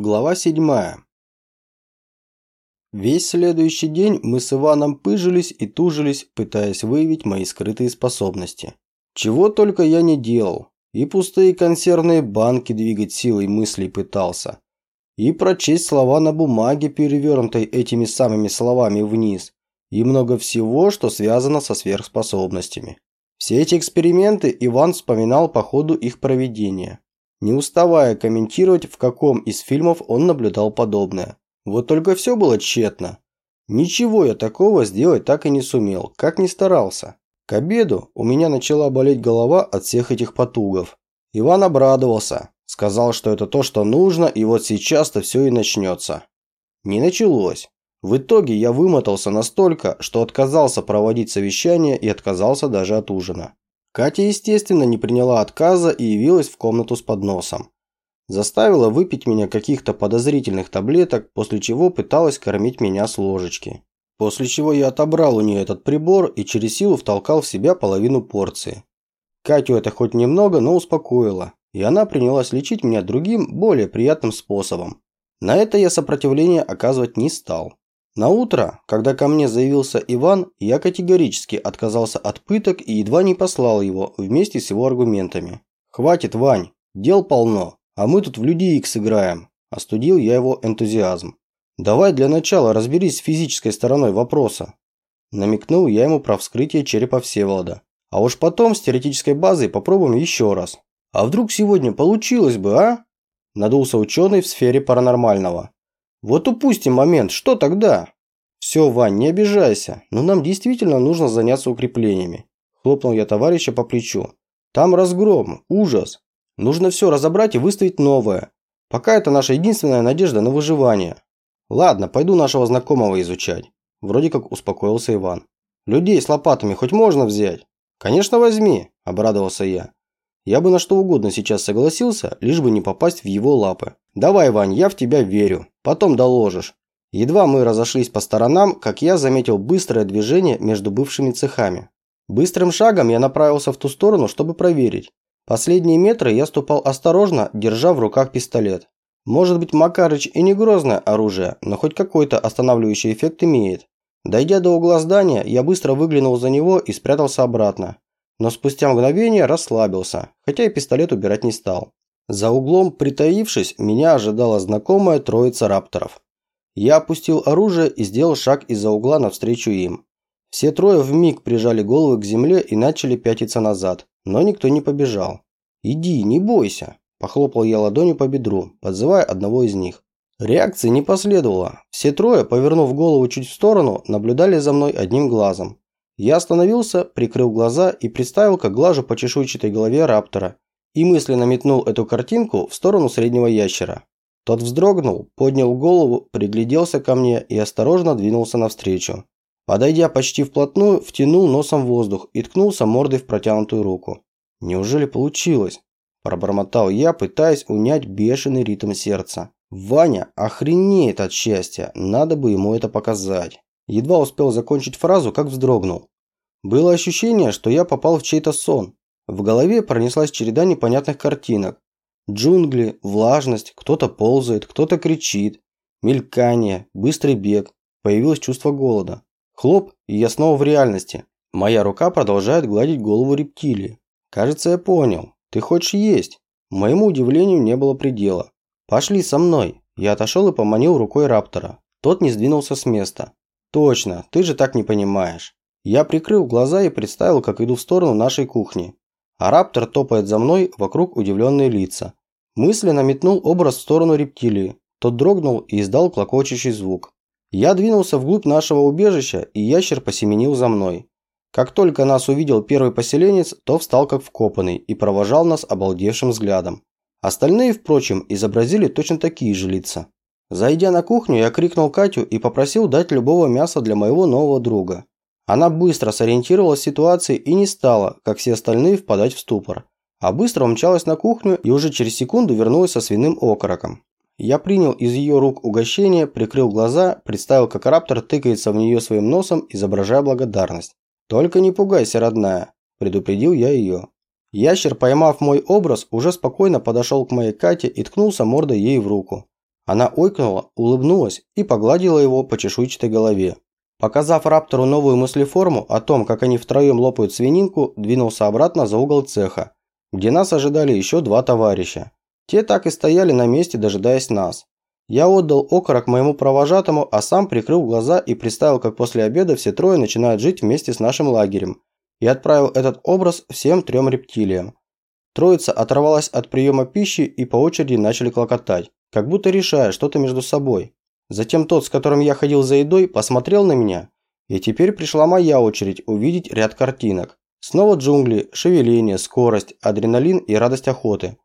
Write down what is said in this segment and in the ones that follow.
Глава 7. Весь следующий день мы с Иваном пыжились и тужились, пытаясь выявить мои скрытые способности. Чего только я не делал. И пустые консервные банки двигать силой мыслей пытался. И прочесть слова на бумаге, перевернутой этими самыми словами вниз. И много всего, что связано со сверхспособностями. Все эти эксперименты Иван вспоминал по ходу их проведения не уставая комментировать, в каком из фильмов он наблюдал подобное. Вот только все было тщетно. Ничего я такого сделать так и не сумел, как ни старался. К обеду у меня начала болеть голова от всех этих потугов. Иван обрадовался, сказал, что это то, что нужно, и вот сейчас-то все и начнется. Не началось. В итоге я вымотался настолько, что отказался проводить совещание и отказался даже от ужина. Катя, естественно, не приняла отказа и явилась в комнату с подносом. Заставила выпить меня каких-то подозрительных таблеток, после чего пыталась кормить меня с ложечки. После чего я отобрал у нее этот прибор и через силу втолкал в себя половину порции. Катю это хоть немного, но успокоило, и она принялась лечить меня другим, более приятным способом. На это я сопротивления оказывать не стал. На утро, когда ко мне заявился Иван, я категорически отказался от пыток и едва не послал его вместе с его аргументами. «Хватит, Вань, дел полно, а мы тут в Люди Икс играем», – остудил я его энтузиазм. «Давай для начала разберись с физической стороной вопроса». Намекнул я ему про вскрытие черепа Всеволода. А уж потом с теоретической базой попробуем еще раз. А вдруг сегодня получилось бы, а? Надулся ученый в сфере паранормального. Вот упустим момент, что тогда? Все, Вань, не обижайся, но нам действительно нужно заняться укреплениями. Хлопнул я товарища по плечу. Там разгром, ужас. Нужно все разобрать и выставить новое. Пока это наша единственная надежда на выживание. Ладно, пойду нашего знакомого изучать. Вроде как успокоился Иван. Людей с лопатами хоть можно взять? Конечно, возьми, обрадовался я. Я бы на что угодно сейчас согласился, лишь бы не попасть в его лапы. Давай, Вань, я в тебя верю. Потом доложишь. Едва мы разошлись по сторонам, как я заметил быстрое движение между бывшими цехами. Быстрым шагом я направился в ту сторону, чтобы проверить. Последние метры я ступал осторожно, держа в руках пистолет. Может быть, Макарыч и не грозное оружие, но хоть какой-то останавливающий эффект имеет. Дойдя до угла здания, я быстро выглянул за него и спрятался обратно но спустя мгновение расслабился, хотя и пистолет убирать не стал. За углом, притаившись, меня ожидала знакомая троица рапторов. Я опустил оружие и сделал шаг из-за угла навстречу им. Все трое вмиг прижали головы к земле и начали пятиться назад, но никто не побежал. «Иди, не бойся», – похлопал я ладонью по бедру, подзывая одного из них. Реакции не последовало. Все трое, повернув голову чуть в сторону, наблюдали за мной одним глазом. Я остановился, прикрыл глаза и представил, как глажу по чешуйчатой голове раптора и мысленно метнул эту картинку в сторону среднего ящера. Тот вздрогнул, поднял голову, пригляделся ко мне и осторожно двинулся навстречу. Подойдя почти вплотную, втянул носом воздух и ткнулся мордой в протянутую руку. «Неужели получилось?» – пробормотал я, пытаясь унять бешеный ритм сердца. «Ваня охренеет от счастья, надо бы ему это показать». Едва успел закончить фразу, как вздрогнул. Было ощущение, что я попал в чей-то сон. В голове пронеслась череда непонятных картинок. Джунгли, влажность, кто-то ползает, кто-то кричит. Мелькание, быстрый бег. Появилось чувство голода. Хлоп, и я снова в реальности. Моя рука продолжает гладить голову рептилии. Кажется, я понял. Ты хочешь есть? Моему удивлению не было предела. Пошли со мной. Я отошел и поманил рукой раптора. Тот не сдвинулся с места. Точно, ты же так не понимаешь. Я прикрыл глаза и представил, как иду в сторону нашей кухни. А раптор топает за мной вокруг удивленные лица. Мысленно метнул образ в сторону рептилии. Тот дрогнул и издал клокочущий звук. Я двинулся вглубь нашего убежища, и ящер посеменил за мной. Как только нас увидел первый поселенец, то встал как вкопанный и провожал нас обалдевшим взглядом. Остальные, впрочем, изобразили точно такие же лица. Зайдя на кухню, я крикнул Катю и попросил дать любого мяса для моего нового друга. Она быстро сориентировалась в ситуации и не стала, как все остальные, впадать в ступор. А быстро умчалась на кухню и уже через секунду вернулась со свиным окороком. Я принял из ее рук угощение, прикрыл глаза, представил, как раптор тыкается в нее своим носом, изображая благодарность. «Только не пугайся, родная», – предупредил я ее. Ящер, поймав мой образ, уже спокойно подошел к моей Кате и ткнулся мордой ей в руку. Она ойкнула, улыбнулась и погладила его по чешуйчатой голове. Показав Раптору новую мыслеформу о том, как они втроем лопают свининку, двинулся обратно за угол цеха, где нас ожидали еще два товарища. Те так и стояли на месте, дожидаясь нас. Я отдал окорок моему провожатому, а сам прикрыл глаза и представил, как после обеда все трое начинают жить вместе с нашим лагерем, и отправил этот образ всем трем рептилиям. Троица оторвалась от приема пищи и по очереди начали клокотать, как будто решая что-то между собой. Затем тот, с которым я ходил за едой, посмотрел на меня, и теперь пришла моя очередь увидеть ряд картинок. Снова джунгли, шевеление, скорость, адреналин и радость охоты.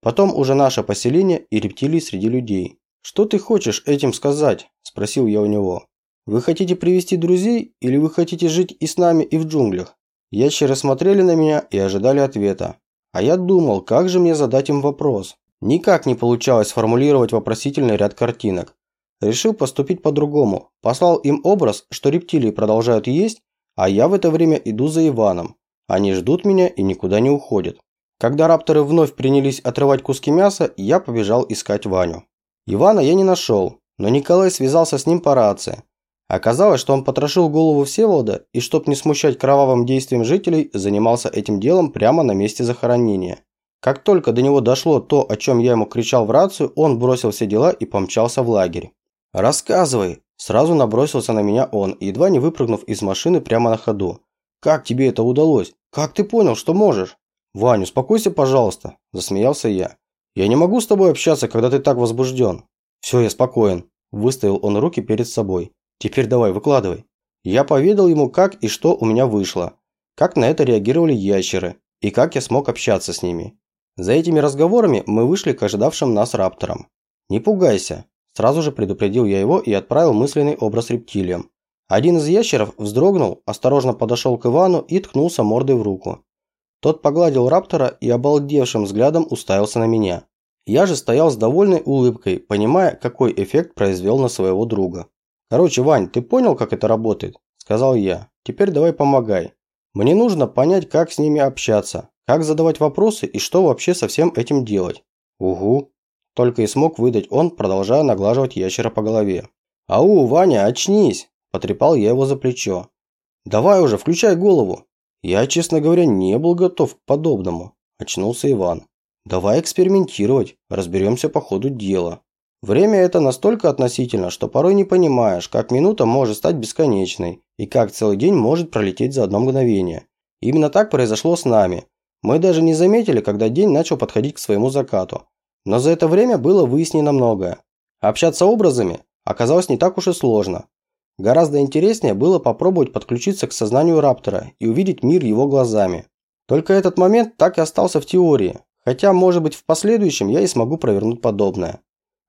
Потом уже наше поселение и рептилии среди людей. «Что ты хочешь этим сказать?» – спросил я у него. «Вы хотите привести друзей или вы хотите жить и с нами, и в джунглях?» Ящеры смотрели на меня и ожидали ответа. А я думал, как же мне задать им вопрос. Никак не получалось сформулировать вопросительный ряд картинок. Решил поступить по-другому. Послал им образ, что рептилии продолжают есть, а я в это время иду за Иваном. Они ждут меня и никуда не уходят. Когда рапторы вновь принялись отрывать куски мяса, я побежал искать Ваню. Ивана я не нашел, но Николай связался с ним по рации. Оказалось, что он потрошил голову Всеволода и, чтоб не смущать кровавым действием жителей, занимался этим делом прямо на месте захоронения. Как только до него дошло то, о чем я ему кричал в рацию, он бросил все дела и помчался в лагерь. «Рассказывай!» – сразу набросился на меня он, едва не выпрыгнув из машины прямо на ходу. «Как тебе это удалось? Как ты понял, что можешь?» «Вань, успокойся, пожалуйста», – засмеялся я. «Я не могу с тобой общаться, когда ты так возбужден». «Все, я спокоен», – выставил он руки перед собой. «Теперь давай, выкладывай». Я поведал ему, как и что у меня вышло, как на это реагировали ящеры и как я смог общаться с ними. За этими разговорами мы вышли к ожидавшим нас рапторам. «Не пугайся», Сразу же предупредил я его и отправил мысленный образ рептилиям. Один из ящеров вздрогнул, осторожно подошел к Ивану и ткнулся мордой в руку. Тот погладил раптора и обалдевшим взглядом уставился на меня. Я же стоял с довольной улыбкой, понимая, какой эффект произвел на своего друга. «Короче, Вань, ты понял, как это работает?» – сказал я. «Теперь давай помогай. Мне нужно понять, как с ними общаться, как задавать вопросы и что вообще со всем этим делать». «Угу», только и смог выдать он, продолжая наглаживать ящера по голове. «Ау, Ваня, очнись!» – потрепал я его за плечо. «Давай уже, включай голову!» Я, честно говоря, не был готов к подобному. Очнулся Иван. «Давай экспериментировать, разберемся по ходу дела». Время это настолько относительно, что порой не понимаешь, как минута может стать бесконечной и как целый день может пролететь за одно мгновение. Именно так произошло с нами. Мы даже не заметили, когда день начал подходить к своему закату, но за это время было выяснено многое. Общаться образами оказалось не так уж и сложно. Гораздо интереснее было попробовать подключиться к сознанию Раптора и увидеть мир его глазами. Только этот момент так и остался в теории, хотя, может быть, в последующем я и смогу провернуть подобное.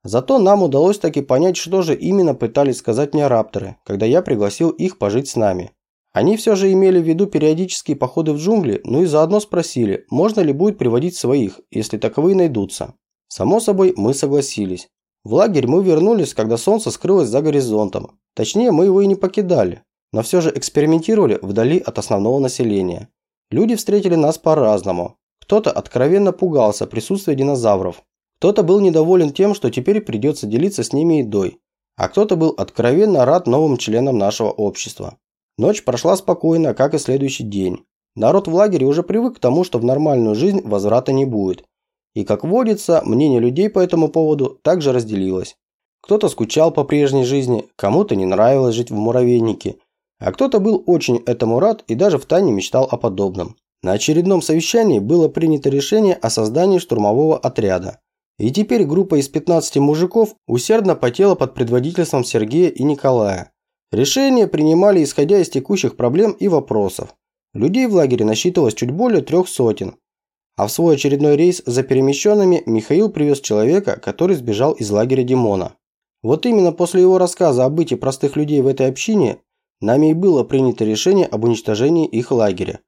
Зато нам удалось таки понять, что же именно пытались сказать мне рапторы, когда я пригласил их пожить с нами. Они все же имели в виду периодические походы в джунгли, ну и заодно спросили, можно ли будет приводить своих, если таковые найдутся. Само собой, мы согласились. В лагерь мы вернулись, когда солнце скрылось за горизонтом. Точнее, мы его и не покидали, но все же экспериментировали вдали от основного населения. Люди встретили нас по-разному. Кто-то откровенно пугался присутствия динозавров. Кто-то был недоволен тем, что теперь придется делиться с ними едой. А кто-то был откровенно рад новым членам нашего общества. Ночь прошла спокойно, как и следующий день. Народ в лагере уже привык к тому, что в нормальную жизнь возврата не будет. И, как водится, мнение людей по этому поводу также разделилось. Кто-то скучал по прежней жизни, кому-то не нравилось жить в муравейнике, а кто-то был очень этому рад и даже втайне мечтал о подобном. На очередном совещании было принято решение о создании штурмового отряда. И теперь группа из 15 мужиков усердно потела под предводительством Сергея и Николая. Решения принимали исходя из текущих проблем и вопросов. Людей в лагере насчитывалось чуть более трех сотен, а в свой очередной рейс за перемещенными Михаил привез человека, который сбежал из лагеря Димона. Вот именно после его рассказа о быте простых людей в этой общине нами и было принято решение об уничтожении их лагеря.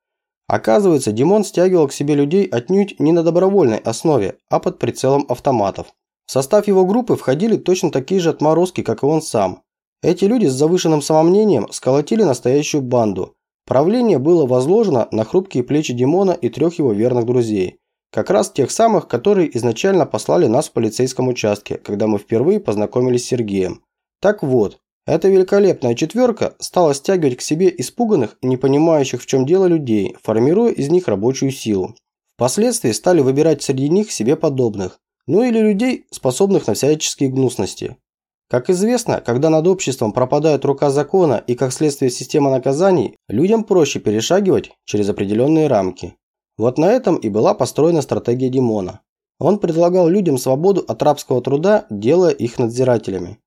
Оказывается, Димон стягивал к себе людей отнюдь не на добровольной основе, а под прицелом автоматов. В состав его группы входили точно такие же отморозки, как и он сам. Эти люди с завышенным самомнением сколотили настоящую банду, Правление было возложено на хрупкие плечи Димона и трех его верных друзей, Как раз тех самых, которые изначально послали нас в полицейском участке, когда мы впервые познакомились с Сергеем. Так вот, эта великолепная четверка стала стягивать к себе испуганных не понимающих в чем дело людей, формируя из них рабочую силу. Впоследствии стали выбирать среди них себе подобных, ну или людей, способных на всяческие гнусности. Как известно, когда над обществом пропадает рука закона и как следствие система наказаний, людям проще перешагивать через определенные рамки. Вот на этом и была построена стратегия Димона. Он предлагал людям свободу от рабского труда, делая их надзирателями.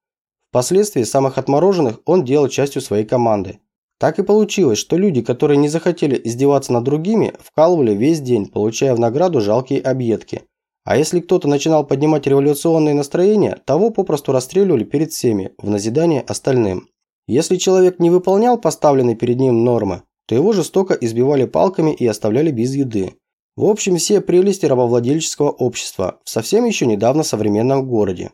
Впоследствии самых отмороженных он делал частью своей команды. Так и получилось, что люди, которые не захотели издеваться над другими, вкалывали весь день, получая в награду жалкие объедки – а если кто-то начинал поднимать революционные настроения, того попросту расстреливали перед всеми, в назидание остальным. Если человек не выполнял поставленные перед ним нормы, то его жестоко избивали палками и оставляли без еды. В общем, все прелести рабовладельческого общества в совсем еще недавно современном городе.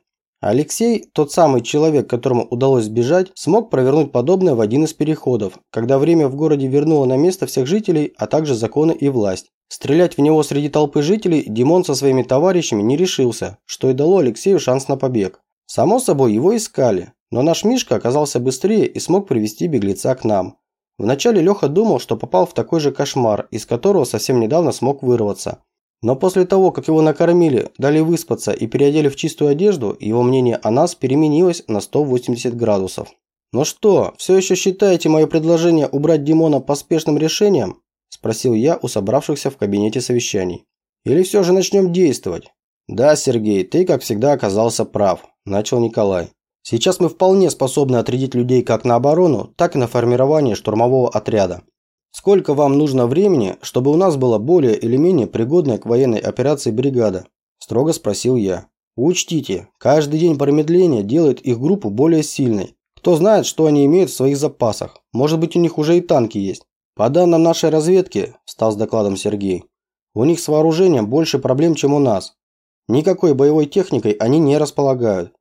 Алексей, тот самый человек, которому удалось сбежать, смог провернуть подобное в один из переходов, когда время в городе вернуло на место всех жителей, а также законы и власть. Стрелять в него среди толпы жителей Димон со своими товарищами не решился, что и дало Алексею шанс на побег. Само собой, его искали, но наш Мишка оказался быстрее и смог привести беглеца к нам. Вначале Леха думал, что попал в такой же кошмар, из которого совсем недавно смог вырваться. Но после того, как его накормили, дали выспаться и переодели в чистую одежду, его мнение о нас переменилось на 180 градусов. «Ну что, все еще считаете мое предложение убрать Димона поспешным решением?» – спросил я у собравшихся в кабинете совещаний. «Или все же начнем действовать?» «Да, Сергей, ты, как всегда, оказался прав», – начал Николай. «Сейчас мы вполне способны отрядить людей как на оборону, так и на формирование штурмового отряда. Сколько вам нужно времени, чтобы у нас была более или менее пригодная к военной операции бригада? Строго спросил я. Учтите, каждый день промедления делает их группу более сильной. Кто знает, что они имеют в своих запасах. Может быть, у них уже и танки есть. По данным нашей разведки, стал с докладом Сергей, у них с вооружением больше проблем, чем у нас. Никакой боевой техникой они не располагают.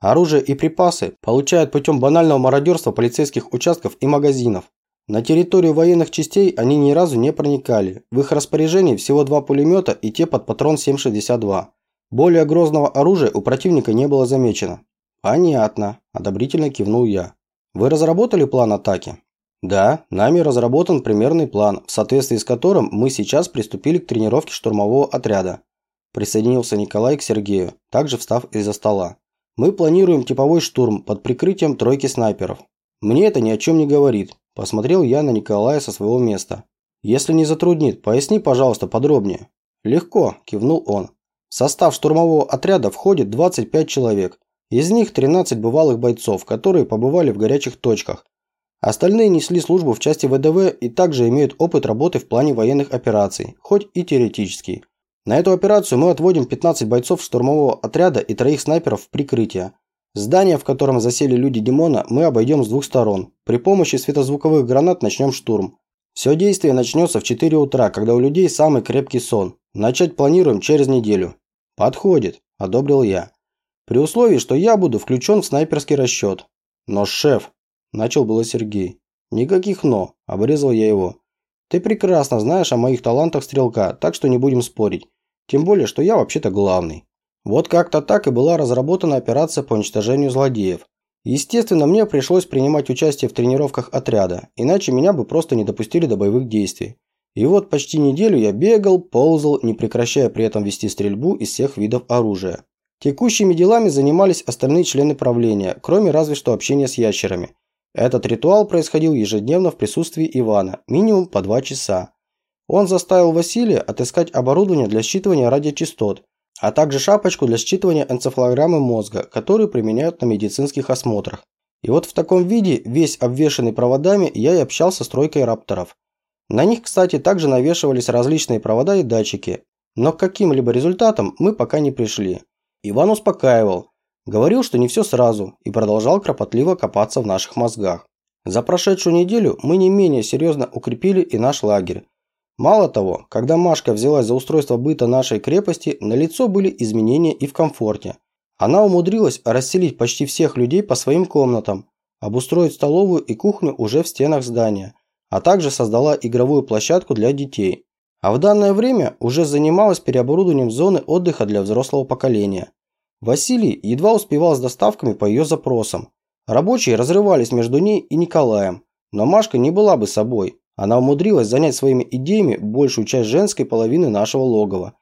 Оружие и припасы получают путем банального мародерства полицейских участков и магазинов. На территорию военных частей они ни разу не проникали. В их распоряжении всего два пулемета и те под патрон 7,62. Более грозного оружия у противника не было замечено. «Понятно», – одобрительно кивнул я. «Вы разработали план атаки?» «Да, нами разработан примерный план, в соответствии с которым мы сейчас приступили к тренировке штурмового отряда». Присоединился Николай к Сергею, также встав из-за стола. «Мы планируем типовой штурм под прикрытием тройки снайперов. Мне это ни о чем не говорит. Посмотрел я на Николая со своего места. «Если не затруднит, поясни, пожалуйста, подробнее». «Легко», – кивнул он. В состав штурмового отряда входит 25 человек. Из них 13 бывалых бойцов, которые побывали в горячих точках. Остальные несли службу в части ВДВ и также имеют опыт работы в плане военных операций, хоть и теоретический. На эту операцию мы отводим 15 бойцов штурмового отряда и троих снайперов в прикрытие. Здание, в котором засели люди Димона, мы обойдем с двух сторон. При помощи светозвуковых гранат начнем штурм. Все действие начнется в 4 утра, когда у людей самый крепкий сон. Начать планируем через неделю. Подходит, одобрил я. При условии, что я буду включен в снайперский расчет. Но шеф, начал было Сергей. Никаких «но», обрезал я его. Ты прекрасно знаешь о моих талантах стрелка, так что не будем спорить. Тем более, что я вообще-то главный. Вот как-то так и была разработана операция по уничтожению злодеев. Естественно, мне пришлось принимать участие в тренировках отряда, иначе меня бы просто не допустили до боевых действий. И вот почти неделю я бегал, ползал, не прекращая при этом вести стрельбу из всех видов оружия. Текущими делами занимались остальные члены правления, кроме разве что общения с ящерами. Этот ритуал происходил ежедневно в присутствии Ивана, минимум по два часа. Он заставил Василия отыскать оборудование для считывания радиочастот, а также шапочку для считывания энцефалограммы мозга, которую применяют на медицинских осмотрах. И вот в таком виде, весь обвешанный проводами, я и общался с тройкой рапторов. На них, кстати, также навешивались различные провода и датчики, но к каким-либо результатам мы пока не пришли. Иван успокаивал, говорил, что не все сразу, и продолжал кропотливо копаться в наших мозгах. За прошедшую неделю мы не менее серьезно укрепили и наш лагерь, Мало того, когда Машка взялась за устройство быта нашей крепости, на лицо были изменения и в комфорте. Она умудрилась расселить почти всех людей по своим комнатам, обустроить столовую и кухню уже в стенах здания, а также создала игровую площадку для детей. а в данное время уже занималась переоборудованием зоны отдыха для взрослого поколения. Василий едва успевал с доставками по ее запросам. Рабочие разрывались между ней и Николаем, но Машка не была бы собой. Она умудрилась занять своими идеями большую часть женской половины нашего логова.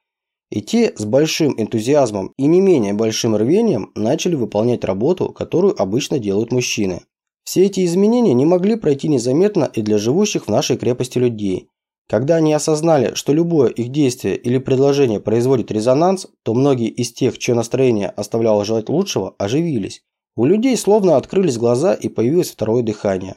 И те с большим энтузиазмом и не менее большим рвением начали выполнять работу, которую обычно делают мужчины. Все эти изменения не могли пройти незаметно и для живущих в нашей крепости людей. Когда они осознали, что любое их действие или предложение производит резонанс, то многие из тех, чье настроение оставляло желать лучшего, оживились. У людей словно открылись глаза и появилось второе дыхание.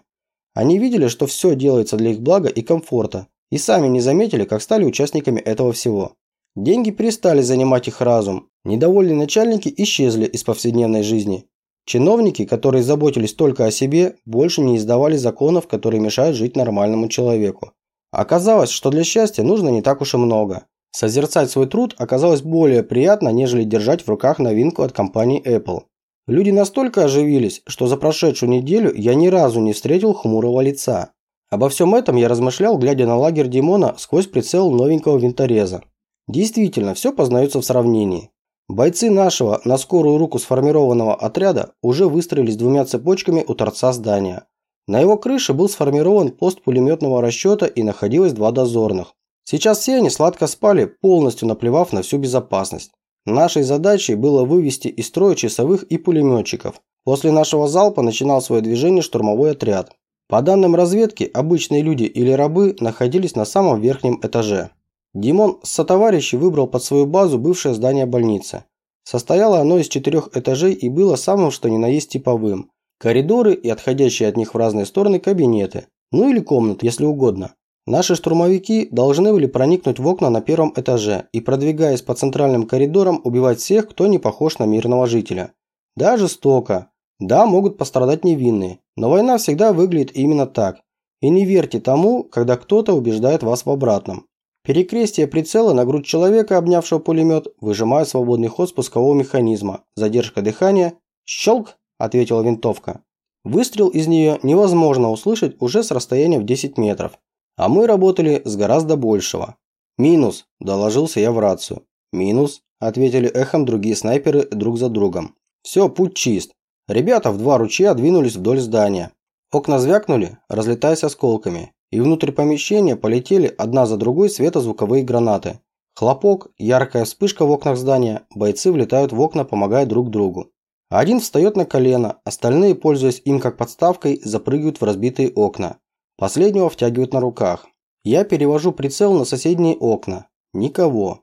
Они видели, что все делается для их блага и комфорта, и сами не заметили, как стали участниками этого всего. Деньги перестали занимать их разум, недовольные начальники исчезли из повседневной жизни. Чиновники, которые заботились только о себе, больше не издавали законов, которые мешают жить нормальному человеку. Оказалось, что для счастья нужно не так уж и много. Созерцать свой труд оказалось более приятно, нежели держать в руках новинку от компании Apple. Люди настолько оживились, что за прошедшую неделю я ни разу не встретил хмурого лица. Обо всем этом я размышлял, глядя на лагерь Димона сквозь прицел новенького винтореза. Действительно, все познается в сравнении. Бойцы нашего на скорую руку сформированного отряда уже выстроились двумя цепочками у торца здания. На его крыше был сформирован пост пулеметного расчета и находилось два дозорных. Сейчас все они сладко спали, полностью наплевав на всю безопасность. Нашей задачей было вывести из строя часовых и пулеметчиков. После нашего залпа начинал свое движение штурмовой отряд. По данным разведки, обычные люди или рабы находились на самом верхнем этаже. Димон с сотоварищей выбрал под свою базу бывшее здание больницы. Состояло оно из четырех этажей и было самым что ни на есть типовым. Коридоры и отходящие от них в разные стороны кабинеты. Ну или комнаты, если угодно. Наши штурмовики должны были проникнуть в окна на первом этаже и, продвигаясь по центральным коридорам, убивать всех, кто не похож на мирного жителя. Да, жестоко. Да, могут пострадать невинные. Но война всегда выглядит именно так. И не верьте тому, когда кто-то убеждает вас в обратном. Перекрестие прицела на грудь человека, обнявшего пулемет, выжимая свободный ход спускового механизма. Задержка дыхания. «Щелк!» – ответила винтовка. Выстрел из нее невозможно услышать уже с расстояния в 10 метров. А мы работали с гораздо большего. «Минус», – доложился я в рацию. «Минус», – ответили эхом другие снайперы друг за другом. «Все, путь чист. Ребята в два ручья двинулись вдоль здания. Окна звякнули, разлетаясь осколками и внутрь помещения полетели одна за другой светозвуковые гранаты. Хлопок, яркая вспышка в окнах здания, бойцы влетают в окна, помогая друг другу. Один встает на колено, остальные, пользуясь им как подставкой, запрыгивают в разбитые окна. Последнего втягивают на руках. Я перевожу прицел на соседние окна. Никого.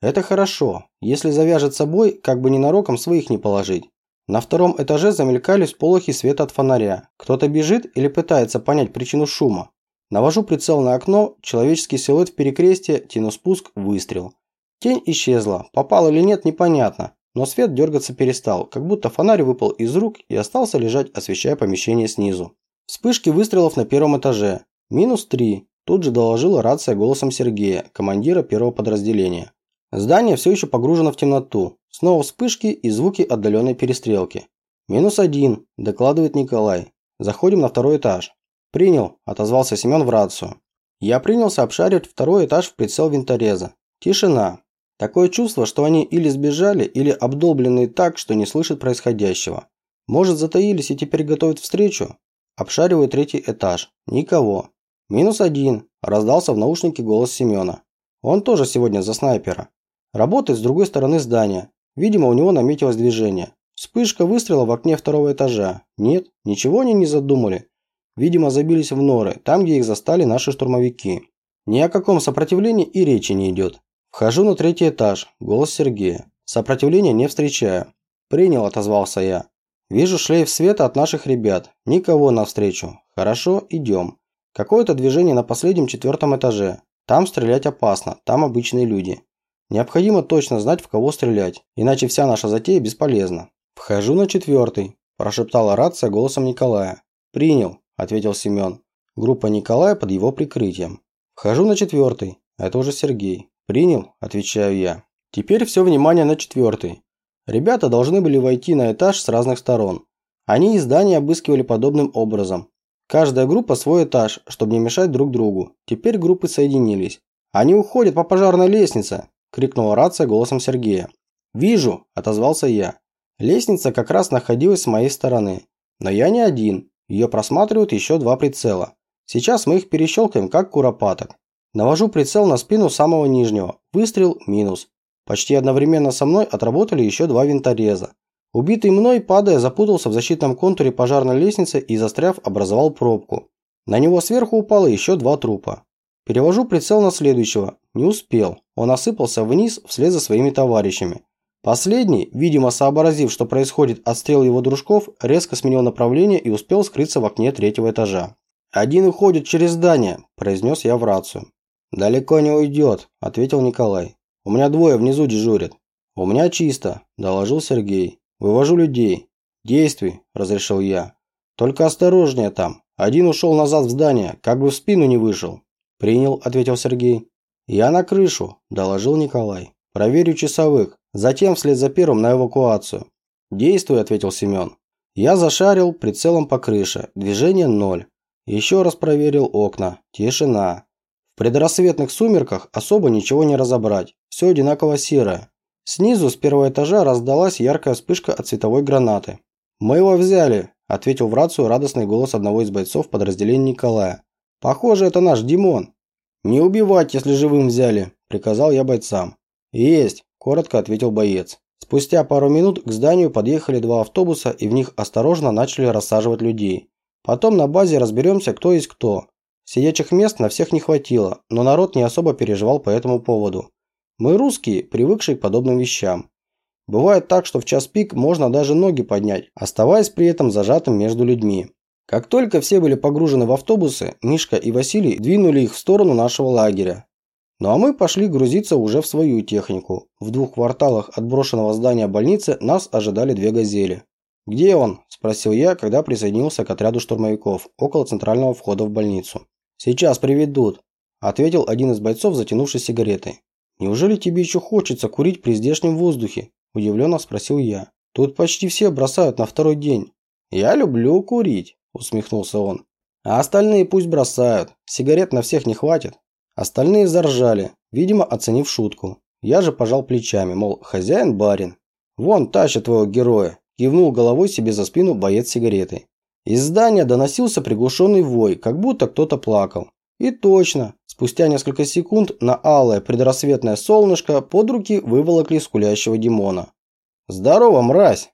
Это хорошо. Если завяжет собой, как бы ненароком своих не положить. На втором этаже замелькали сполохи света от фонаря. Кто-то бежит или пытается понять причину шума. Навожу прицел на окно, человеческий силуэт в перекрестие, тяну спуск, выстрел. Тень исчезла, попал или нет, непонятно, но свет дергаться перестал, как будто фонарь выпал из рук и остался лежать, освещая помещение снизу. Вспышки выстрелов на первом этаже. Минус три. Тут же доложила рация голосом Сергея, командира первого подразделения. Здание все еще погружено в темноту. Снова вспышки и звуки отдаленной перестрелки. «Минус один», – докладывает Николай. «Заходим на второй этаж». «Принял», – отозвался Семен в рацию. Я принялся обшаривать второй этаж в прицел винтореза. Тишина. Такое чувство, что они или сбежали, или обдолбленные так, что не слышат происходящего. Может, затаились и теперь готовят встречу? Обшариваю третий этаж. Никого. Минус один. Раздался в наушнике голос Семена. Он тоже сегодня за снайпера. Работает с другой стороны здания. Видимо, у него наметилось движение. Вспышка выстрела в окне второго этажа. Нет, ничего они не задумали. Видимо, забились в норы, там, где их застали наши штурмовики. Ни о каком сопротивлении и речи не идет. Вхожу на третий этаж. Голос Сергея. Сопротивления не встречаю. «Принял», – отозвался я. «Вижу шлейф света от наших ребят. Никого навстречу. Хорошо, идем. Какое-то движение на последнем четвертом этаже. Там стрелять опасно, там обычные люди. Необходимо точно знать, в кого стрелять, иначе вся наша затея бесполезна. Вхожу на четвертый», – прошептала рация голосом Николая. «Принял», – ответил Семен. «Группа Николая под его прикрытием. Вхожу на четвертый. Это уже Сергей. Принял?» – отвечаю я. Теперь все внимание на четвертый. Ребята должны были войти на этаж с разных сторон. Они и здание обыскивали подобным образом. Каждая группа свой этаж, чтобы не мешать друг другу. Теперь группы соединились. «Они уходят по пожарной лестнице!» – крикнула рация голосом Сергея. «Вижу!» – отозвался я. Лестница как раз находилась с моей стороны. Но я не один. Ее просматривают еще два прицела. Сейчас мы их перещелкаем, как куропаток. Навожу прицел на спину самого нижнего. Выстрел – минус. Почти одновременно со мной отработали еще два винтореза. Убитый мной, падая, запутался в защитном контуре пожарной лестницы и, застряв, образовал пробку. На него сверху упало еще два трупа. Перевожу прицел на следующего. Не успел. Он осыпался вниз вслед за своими товарищами. Последний, видимо сообразив, что происходит отстрел его дружков, резко сменил направление и успел скрыться в окне третьего этажа. «Один уходит через здание», – произнес я в рацию. «Далеко не уйдет», – ответил Николай. «У меня двое внизу дежурят». «У меня чисто», – доложил Сергей. «Вывожу людей». «Действуй», – разрешил я. «Только осторожнее там. Один ушел назад в здание, как бы в спину не вышел». «Принял», – ответил Сергей. «Я на крышу», – доложил Николай. «Проверю часовых. Затем вслед за первым на эвакуацию. «Действуй», – ответил Семен. Я зашарил прицелом по крыше. Движение ноль. Еще раз проверил окна. Тишина. В предрассветных сумерках особо ничего не разобрать. Все одинаково серое. Снизу с первого этажа раздалась яркая вспышка от световой гранаты. «Мы его взяли», – ответил в рацию радостный голос одного из бойцов подразделения Николая. «Похоже, это наш Димон». «Не убивать, если живым взяли», – приказал я бойцам. «Есть», – коротко ответил боец. Спустя пару минут к зданию подъехали два автобуса и в них осторожно начали рассаживать людей. Потом на базе разберемся, кто есть кто. Сидячих мест на всех не хватило, но народ не особо переживал по этому поводу. Мы русские, привыкшие к подобным вещам. Бывает так, что в час пик можно даже ноги поднять, оставаясь при этом зажатым между людьми. Как только все были погружены в автобусы, Мишка и Василий двинули их в сторону нашего лагеря. Ну а мы пошли грузиться уже в свою технику. В двух кварталах от брошенного здания больницы нас ожидали две «Газели». «Где он?» – спросил я, когда присоединился к отряду штурмовиков около центрального входа в больницу. «Сейчас приведут», – ответил один из бойцов, затянувшись сигаретой. «Неужели тебе еще хочется курить при здешнем воздухе?» – удивленно спросил я. «Тут почти все бросают на второй день». «Я люблю курить», – усмехнулся он. «А остальные пусть бросают. Сигарет на всех не хватит». Остальные заржали, видимо, оценив шутку. Я же пожал плечами, мол, хозяин-барин. «Вон, тащит твоего героя!» – кивнул головой себе за спину боец сигаретой. Из здания доносился приглушенный вой, как будто кто-то плакал. И точно, спустя несколько секунд на алое предрассветное солнышко под руки выволокли скулящего Димона. «Здорово, мразь!»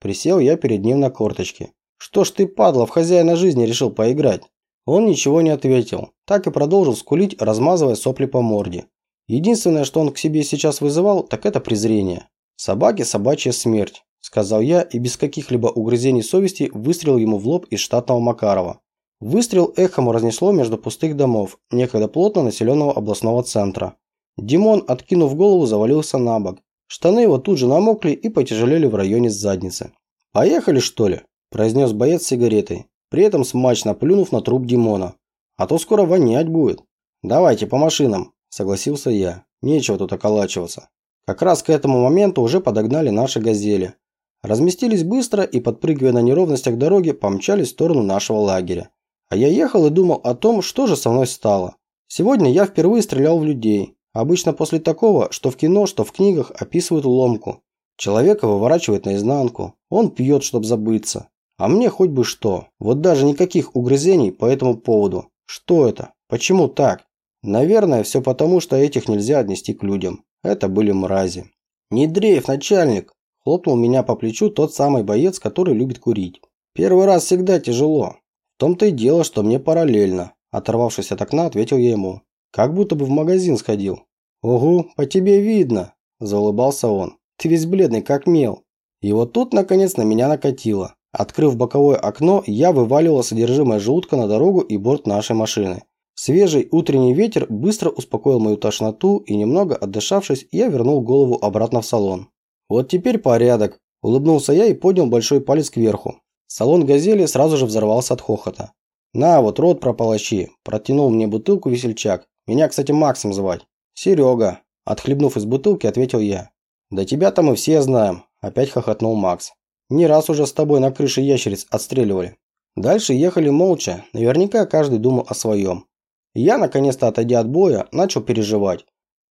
Присел я перед ним на корточки. «Что ж ты, падла, в хозяина жизни решил поиграть?» Он ничего не ответил, так и продолжил скулить, размазывая сопли по морде. Единственное, что он к себе сейчас вызывал, так это презрение. «Собаке собачья смерть», – сказал я и без каких-либо угрызений совести выстрелил ему в лоб из штатного Макарова. Выстрел эхом разнесло между пустых домов, некогда плотно населенного областного центра. Димон, откинув голову, завалился на бок. Штаны его тут же намокли и потяжелели в районе задницы. «Поехали, что ли?» – произнес боец сигаретой при этом смачно плюнув на труп Димона. «А то скоро вонять будет». «Давайте по машинам», – согласился я. «Нечего тут околачиваться». Как раз к этому моменту уже подогнали наши «Газели». Разместились быстро и, подпрыгивая на неровностях дороги, помчались в сторону нашего лагеря. А я ехал и думал о том, что же со мной стало. Сегодня я впервые стрелял в людей. Обычно после такого, что в кино, что в книгах, описывают ломку. Человека выворачивает наизнанку. Он пьет, чтобы забыться. А мне хоть бы что. Вот даже никаких угрызений по этому поводу. Что это? Почему так? Наверное, все потому, что этих нельзя отнести к людям. Это были мрази. «Не дрейф, начальник!» Хлопнул меня по плечу тот самый боец, который любит курить. «Первый раз всегда тяжело. Том-то и дело, что мне параллельно». Оторвавшись от окна, ответил я ему. «Как будто бы в магазин сходил». «Угу, по тебе видно», – заулыбался он. «Ты весь бледный, как мел». И вот тут, наконец, на меня накатило. Открыв боковое окно, я вываливал содержимое желудка на дорогу и борт нашей машины. Свежий утренний ветер быстро успокоил мою тошноту, и немного отдышавшись, я вернул голову обратно в салон. «Вот теперь порядок», – улыбнулся я и поднял большой палец кверху. Салон «Газели» сразу же взорвался от хохота. «На, вот рот прополощи», – протянул мне бутылку весельчак. «Меня, кстати, Максом звать». «Серега», – отхлебнув из бутылки, ответил я. «Да тебя-то мы все знаем», – опять хохотнул Макс. Не раз уже с тобой на крыше ящериц отстреливали. Дальше ехали молча, наверняка каждый думал о своем. Я, наконец-то отойдя от боя, начал переживать.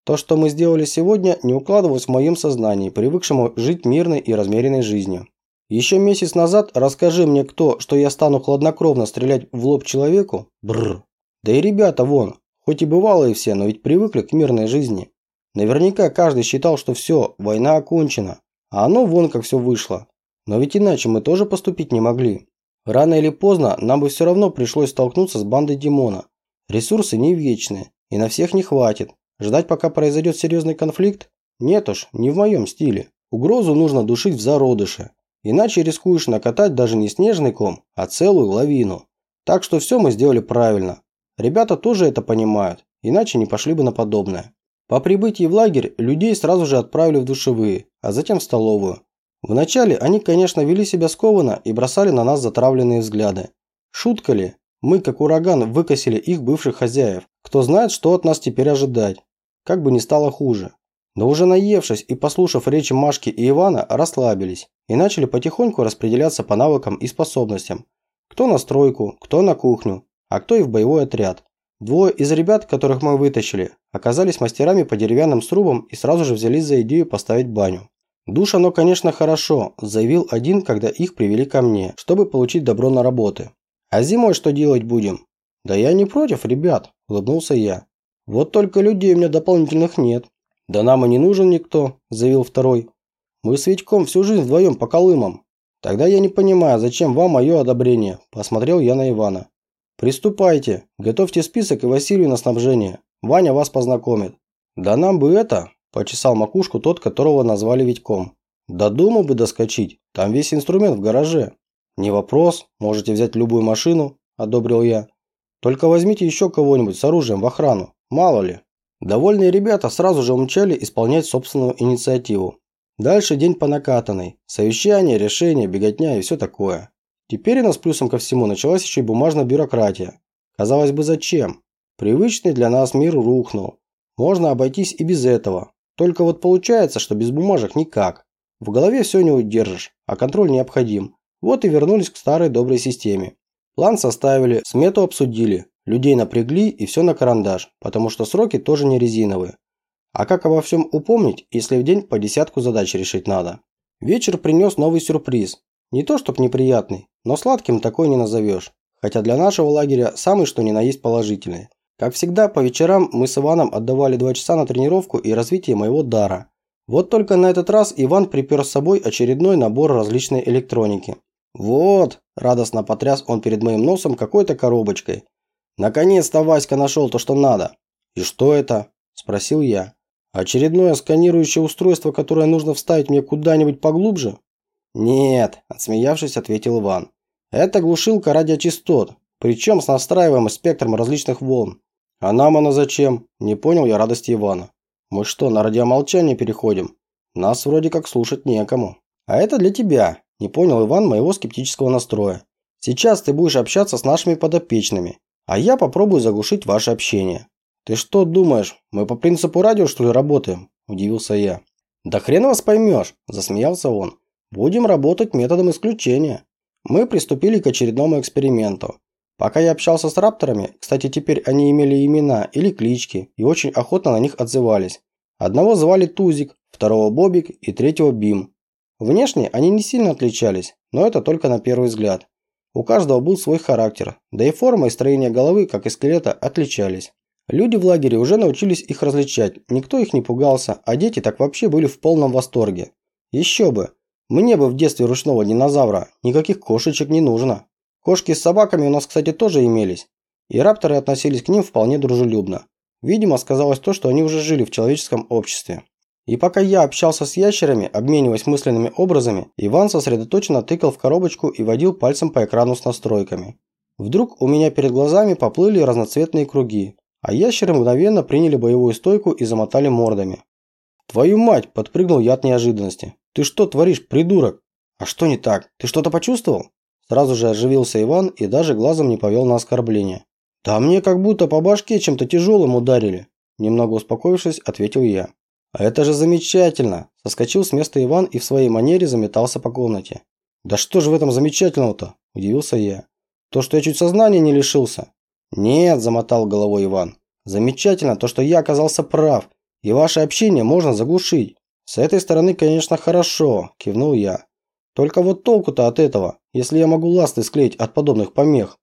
То, что мы сделали сегодня, не укладывалось в моем сознании, привыкшему жить мирной и размеренной жизнью. Еще месяц назад расскажи мне кто, что я стану хладнокровно стрелять в лоб человеку? Бррр. Да и ребята вон, хоть и бывалые все, но ведь привыкли к мирной жизни. Наверняка каждый считал, что все, война окончена. А оно вон как все вышло. Но ведь иначе мы тоже поступить не могли. Рано или поздно нам бы все равно пришлось столкнуться с бандой Димона. Ресурсы не вечны, и на всех не хватит. Ждать, пока произойдет серьезный конфликт? Нет уж, не в моем стиле. Угрозу нужно душить в зародыше. Иначе рискуешь накатать даже не снежный ком, а целую лавину. Так что все мы сделали правильно. Ребята тоже это понимают, иначе не пошли бы на подобное. По прибытии в лагерь людей сразу же отправили в душевые, а затем в столовую. Вначале они, конечно, вели себя скованно и бросали на нас затравленные взгляды. Шутка ли? Мы, как ураган, выкосили их бывших хозяев. Кто знает, что от нас теперь ожидать. Как бы ни стало хуже. Но уже наевшись и послушав речи Машки и Ивана, расслабились и начали потихоньку распределяться по навыкам и способностям. Кто на стройку, кто на кухню, а кто и в боевой отряд. Двое из ребят, которых мы вытащили, оказались мастерами по деревянным срубам и сразу же взялись за идею поставить баню. «Душ оно, конечно, хорошо», – заявил один, когда их привели ко мне, чтобы получить добро на работы. «А зимой что делать будем?» «Да я не против, ребят», – улыбнулся я. «Вот только людей у меня дополнительных нет». «Да нам и не нужен никто», – заявил второй. «Мы с Витьком всю жизнь вдвоем по Колымам». «Тогда я не понимаю, зачем вам мое одобрение?» – посмотрел я на Ивана. «Приступайте, готовьте список и Василию на снабжение. Ваня вас познакомит». «Да нам бы это», – почесал макушку тот, которого назвали Витьком. «До дома бы доскочить, там весь инструмент в гараже». «Не вопрос, можете взять любую машину», – одобрил я. «Только возьмите еще кого-нибудь с оружием в охрану, мало ли». Довольные ребята сразу же умчали исполнять собственную инициативу. Дальше день по накатанной. Совещания, решения, беготня и все такое. Теперь у нас плюсом ко всему началась еще и бумажная бюрократия. Казалось бы, зачем? Привычный для нас мир рухнул. Можно обойтись и без этого. Только вот получается, что без бумажек никак. В голове все не удержишь, а контроль необходим. Вот и вернулись к старой доброй системе. План составили, смету обсудили, людей напрягли и все на карандаш, потому что сроки тоже не резиновые. А как обо всем упомнить, если в день по десятку задач решить надо? Вечер принес новый сюрприз. Не то чтоб неприятный, но сладким такой не назовешь. Хотя для нашего лагеря самый что ни на есть положительный. Как всегда, по вечерам мы с Иваном отдавали два часа на тренировку и развитие моего дара. Вот только на этот раз Иван припер с собой очередной набор различной электроники. «Вот!» – радостно потряс он перед моим носом какой-то коробочкой. «Наконец-то Васька нашел то, что надо!» «И что это?» – спросил я. «Очередное сканирующее устройство, которое нужно вставить мне куда-нибудь поглубже?» «Нет», – отсмеявшись, ответил Иван. «Это глушилка радиочастот, причем с настраиваемым спектром различных волн. А нам она зачем?» – не понял я радости Ивана. «Мы что, на радиомолчание переходим? Нас вроде как слушать некому». «А это для тебя», – не понял Иван моего скептического настроя. «Сейчас ты будешь общаться с нашими подопечными, а я попробую заглушить ваше общение». «Ты что думаешь, мы по принципу радио что ли работаем?» – удивился я. «Да хрен вас поймешь», – засмеялся он. «Будем работать методом исключения». Мы приступили к очередному эксперименту. Пока я общался с рапторами, кстати, теперь они имели имена или клички и очень охотно на них отзывались. Одного звали Тузик, второго Бобик и третьего Бим. Внешне они не сильно отличались, но это только на первый взгляд. У каждого был свой характер, да и форма и строение головы, как и скелета, отличались. Люди в лагере уже научились их различать, никто их не пугался, а дети так вообще были в полном восторге. Еще бы, мне бы в детстве ручного динозавра, никаких кошечек не нужно. Кошки с собаками у нас, кстати, тоже имелись, и рапторы относились к ним вполне дружелюбно. Видимо, сказалось то, что они уже жили в человеческом обществе. И пока я общался с ящерами, обмениваясь мысленными образами, Иван сосредоточенно тыкал в коробочку и водил пальцем по экрану с настройками. Вдруг у меня перед глазами поплыли разноцветные круги, а ящеры мгновенно приняли боевую стойку и замотали мордами. «Твою мать!» – подпрыгнул я от неожиданности. «Ты что творишь, придурок?» «А что не так? Ты что-то почувствовал?» Сразу же оживился Иван и даже глазом не повел на оскорбление. «Да мне как будто по башке чем-то тяжелым ударили», – немного успокоившись, ответил я. «А это же замечательно!» – соскочил с места Иван и в своей манере заметался по комнате. «Да что же в этом замечательного-то?» – удивился я. «То, что я чуть сознания не лишился. Нет, замотал головой Иван. Замечательно то, что я оказался прав, и ваше общение можно заглушить. С этой стороны, конечно, хорошо, кивнул я. Только вот толку-то от этого, если я могу ласты склеить от подобных помех.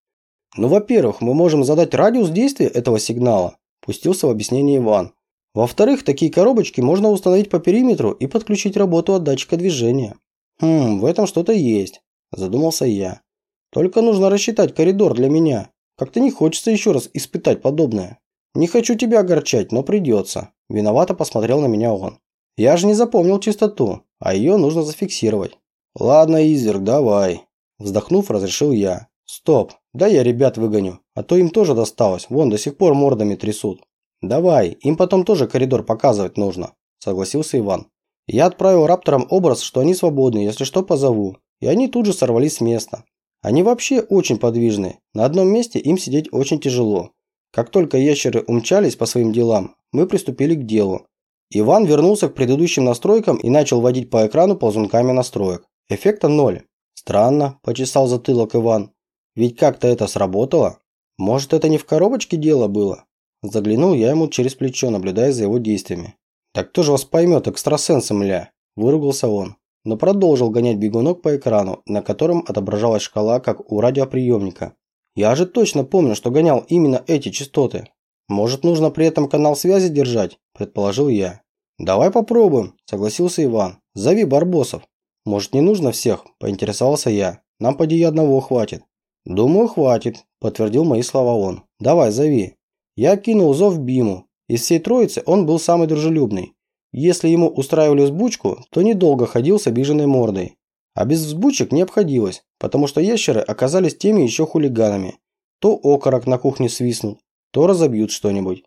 Ну, во-первых, мы можем задать радиус действия этого сигнала, пустился в объяснение Иван. Во-вторых, такие коробочки можно установить по периметру и подключить работу от датчика движения. Хм, в этом что-то есть, задумался я. Только нужно рассчитать коридор для меня. Как-то не хочется еще раз испытать подобное. Не хочу тебя огорчать, но придется. Виновато посмотрел на меня он. Я же не запомнил чистоту, а ее нужно зафиксировать. Ладно, Изерк, давай. Вздохнув, разрешил я. Стоп, да я ребят выгоню, а то им тоже досталось, вон до сих пор мордами трясут. «Давай, им потом тоже коридор показывать нужно», – согласился Иван. Я отправил рапторам образ, что они свободны, если что позову, и они тут же сорвались с места. Они вообще очень подвижны, на одном месте им сидеть очень тяжело. Как только ящеры умчались по своим делам, мы приступили к делу. Иван вернулся к предыдущим настройкам и начал водить по экрану ползунками настроек. Эффекта ноль. Странно, почесал затылок Иван. Ведь как-то это сработало. Может это не в коробочке дело было? Заглянул я ему через плечо, наблюдая за его действиями. «Так кто же вас поймет, экстрасенсом ля?» – выругался он. Но продолжил гонять бегунок по экрану, на котором отображалась шкала, как у радиоприемника. «Я же точно помню, что гонял именно эти частоты. Может, нужно при этом канал связи держать?» – предположил я. «Давай попробуем», – согласился Иван. «Зови барбосов». «Может, не нужно всех?» – поинтересовался я. «Нам поди одного хватит». «Думаю, хватит», – подтвердил мои слова он. «Давай, зови». Я кинул зов Биму. Из всей троицы он был самый дружелюбный. Если ему устраивали взбучку, то недолго ходил с обиженной мордой. А без взбучек не обходилось, потому что ящеры оказались теми еще хулиганами. То окорок на кухне свистнут, то разобьют что-нибудь.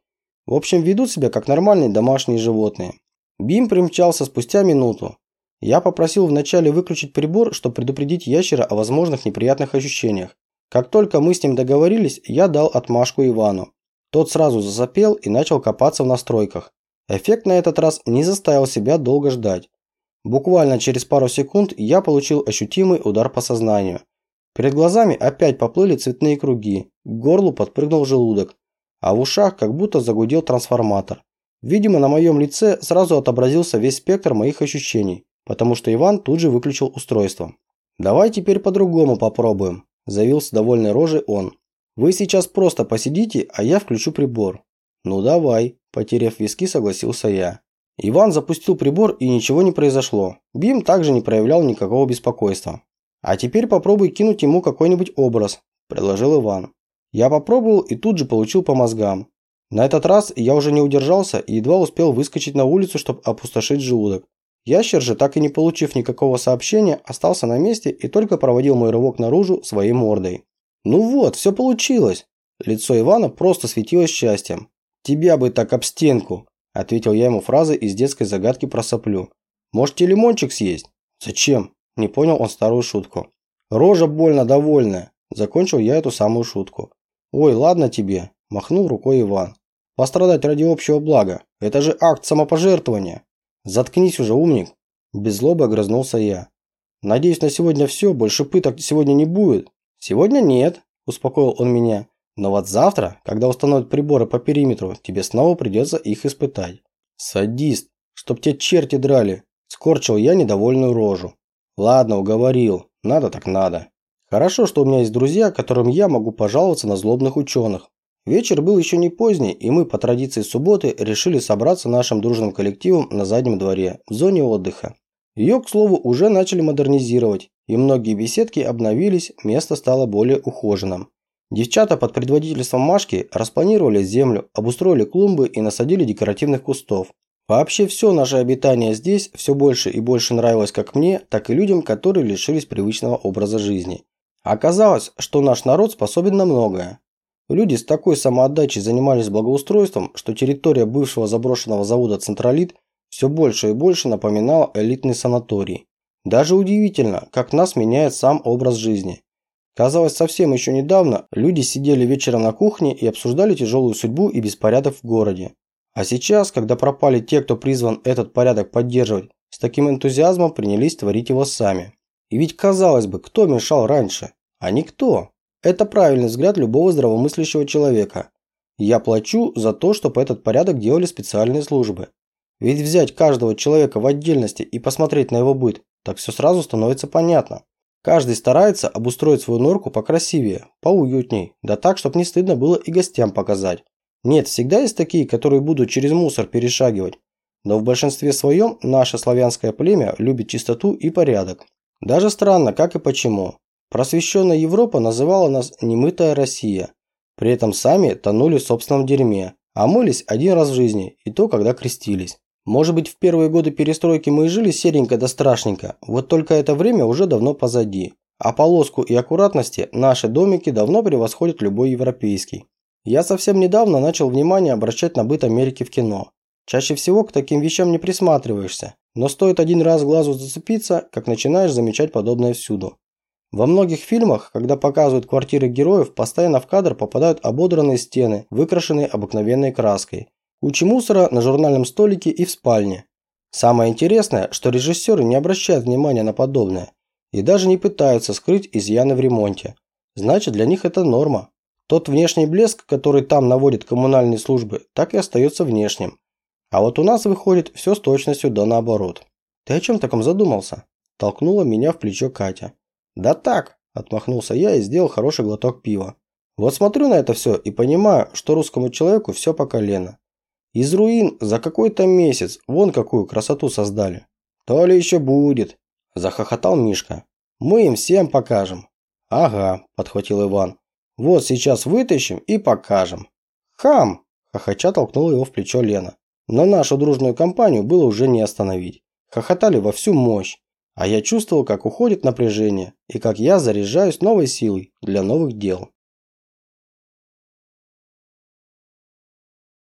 В общем, ведут себя как нормальные домашние животные. Бим примчался спустя минуту. Я попросил вначале выключить прибор, чтобы предупредить ящера о возможных неприятных ощущениях. Как только мы с ним договорились, я дал отмашку Ивану. Тот сразу засопел и начал копаться в настройках. Эффект на этот раз не заставил себя долго ждать. Буквально через пару секунд я получил ощутимый удар по сознанию. Перед глазами опять поплыли цветные круги, к горлу подпрыгнул желудок, а в ушах как будто загудел трансформатор. Видимо, на моем лице сразу отобразился весь спектр моих ощущений, потому что Иван тут же выключил устройство. «Давай теперь по-другому попробуем», – заявил с довольной рожей он. Вы сейчас просто посидите, а я включу прибор. Ну давай, потеряв виски, согласился я. Иван запустил прибор и ничего не произошло. Бим также не проявлял никакого беспокойства. А теперь попробуй кинуть ему какой-нибудь образ, предложил Иван. Я попробовал и тут же получил по мозгам. На этот раз я уже не удержался и едва успел выскочить на улицу, чтобы опустошить желудок. Ящер же, так и не получив никакого сообщения, остался на месте и только проводил мой рывок наружу своей мордой. «Ну вот, все получилось!» Лицо Ивана просто светилось счастьем. «Тебя бы так об стенку!» Ответил я ему фразой из детской загадки про соплю. «Можете лимончик съесть?» «Зачем?» Не понял он старую шутку. «Рожа больно довольная!» Закончил я эту самую шутку. «Ой, ладно тебе!» Махнул рукой Иван. «Пострадать ради общего блага. Это же акт самопожертвования!» «Заткнись уже, умник!» Без злобы огрызнулся я. «Надеюсь, на сегодня все, больше пыток сегодня не будет?» «Сегодня нет», – успокоил он меня. «Но вот завтра, когда установят приборы по периметру, тебе снова придется их испытать». «Садист, чтоб те черти драли», – скорчил я недовольную рожу. «Ладно, уговорил. Надо так надо. Хорошо, что у меня есть друзья, которым я могу пожаловаться на злобных ученых. Вечер был еще не поздний, и мы по традиции субботы решили собраться нашим дружным коллективом на заднем дворе, в зоне отдыха. Ее, к слову, уже начали модернизировать, и многие беседки обновились, место стало более ухоженным. Девчата под предводительством Машки распланировали землю, обустроили клумбы и насадили декоративных кустов. Вообще все наше обитание здесь все больше и больше нравилось как мне, так и людям, которые лишились привычного образа жизни. Оказалось, что наш народ способен на многое. Люди с такой самоотдачей занимались благоустройством, что территория бывшего заброшенного завода «Централит» все больше и больше напоминал элитный санаторий. Даже удивительно, как нас меняет сам образ жизни. Казалось, совсем еще недавно люди сидели вечером на кухне и обсуждали тяжелую судьбу и беспорядок в городе. А сейчас, когда пропали те, кто призван этот порядок поддерживать, с таким энтузиазмом принялись творить его сами. И ведь казалось бы, кто мешал раньше? А никто. Это правильный взгляд любого здравомыслящего человека. Я плачу за то, чтобы этот порядок делали специальные службы. Ведь взять каждого человека в отдельности и посмотреть на его быт, так все сразу становится понятно. Каждый старается обустроить свою норку покрасивее, поуютней, да так, чтобы не стыдно было и гостям показать. Нет, всегда есть такие, которые будут через мусор перешагивать. Но в большинстве своем наше славянское племя любит чистоту и порядок. Даже странно, как и почему. Просвещенная Европа называла нас «немытая Россия». При этом сами тонули в собственном дерьме, а мылись один раз в жизни, и то, когда крестились. Может быть, в первые годы перестройки мы и жили серенько да страшненько, вот только это время уже давно позади. А по лоску и аккуратности наши домики давно превосходят любой европейский. Я совсем недавно начал внимание обращать на быт Америки в кино. Чаще всего к таким вещам не присматриваешься, но стоит один раз глазу зацепиться, как начинаешь замечать подобное всюду. Во многих фильмах, когда показывают квартиры героев, постоянно в кадр попадают ободранные стены, выкрашенные обыкновенной краской. Куча мусора на журнальном столике и в спальне. Самое интересное, что режиссеры не обращают внимания на подобное и даже не пытаются скрыть изъяны в ремонте. Значит, для них это норма. Тот внешний блеск, который там наводят коммунальные службы, так и остается внешним. А вот у нас выходит все с точностью да наоборот. «Ты о чем таком задумался?» Толкнула меня в плечо Катя. «Да так», – отмахнулся я и сделал хороший глоток пива. «Вот смотрю на это все и понимаю, что русскому человеку все по колено. Из руин за какой-то месяц вон какую красоту создали. То ли еще будет, захохотал Мишка. Мы им всем покажем. Ага, подхватил Иван. Вот сейчас вытащим и покажем. Хам! Хохоча толкнул его в плечо Лена. Но нашу дружную компанию было уже не остановить. Хохотали во всю мощь. А я чувствовал, как уходит напряжение и как я заряжаюсь новой силой для новых дел.